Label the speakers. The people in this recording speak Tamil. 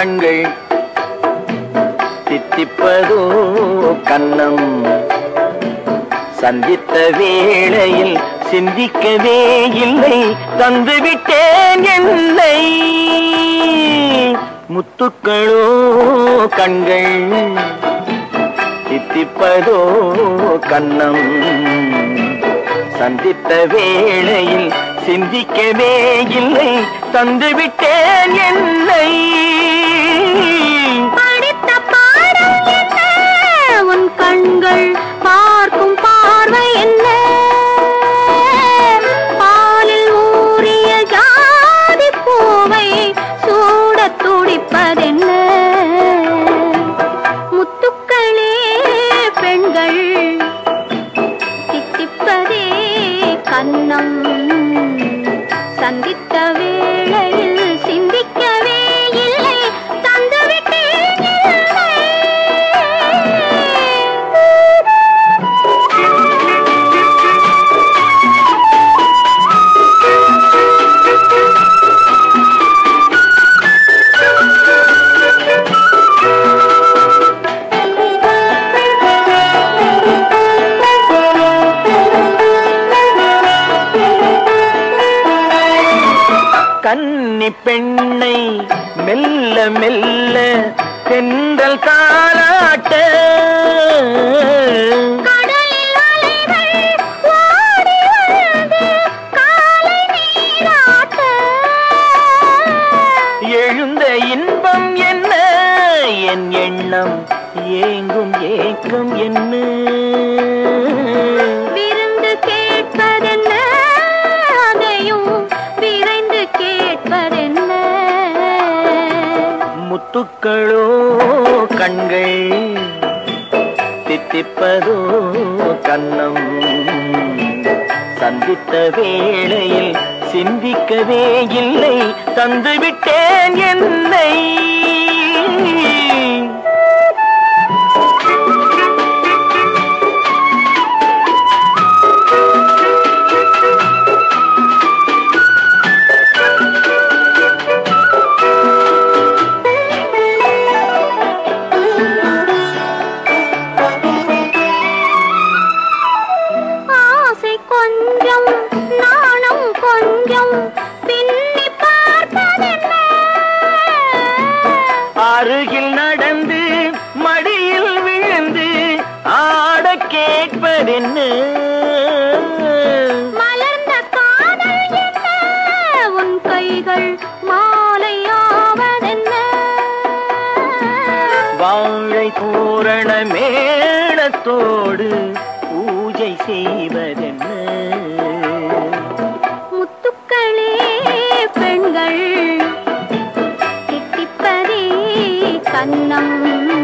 Speaker 1: கண்கள் சித்திப்பதோ கண்ணம். சந்தித்த வேளையில் சிந்திக்கவே இல்லை தந்துவிட்டேன் என்னை. முத்துக்களோ கண்கள் சித்திப்பதோ கண்ணம். சந்தித்த வேளையில் சிந்திக்கவே இல்லை தந்துவிட்டேன் என்னை.
Speaker 2: படித்த பாடம் என்ன? உன் கண்கள் பார்க்கும் பார்வை என்ன? பாலில் ஊறிய ஜாதி பூவை சூட துடிப்பதென்ன? முத்துக்களே பெண்கள் தித்திப்பதே கண்ணம். சந்தித்த வேளை
Speaker 1: கன்னி பெண்ணை மெல்ல மெல்ல தென்றல் தாளாட்ட எழுந்த இன்பம் என்ன? என் எண்ணம் ஏங்கும் ஏக்கம் என்ன? முத்துக்களோ கண்கள் தித்திப்பதோ கண்ணம். சந்தித்த வேளையில் சிந்திக்கவே இல்லை தந்துவிட்டேன் என்னை.
Speaker 2: கொஞ்சம் பின்னி பார்ப்பதென்ன
Speaker 1: அருகில் நடந்து மடியில் விழுந்து ஆட கேட்பதென்ன
Speaker 2: மலர்ந்த காதல் என்ன? உன் கைகள் மாலையாவதென்ன?
Speaker 1: வாழை பூரண மேளத்தோடு பூஜை செய்வதென்ன?
Speaker 2: anh năm.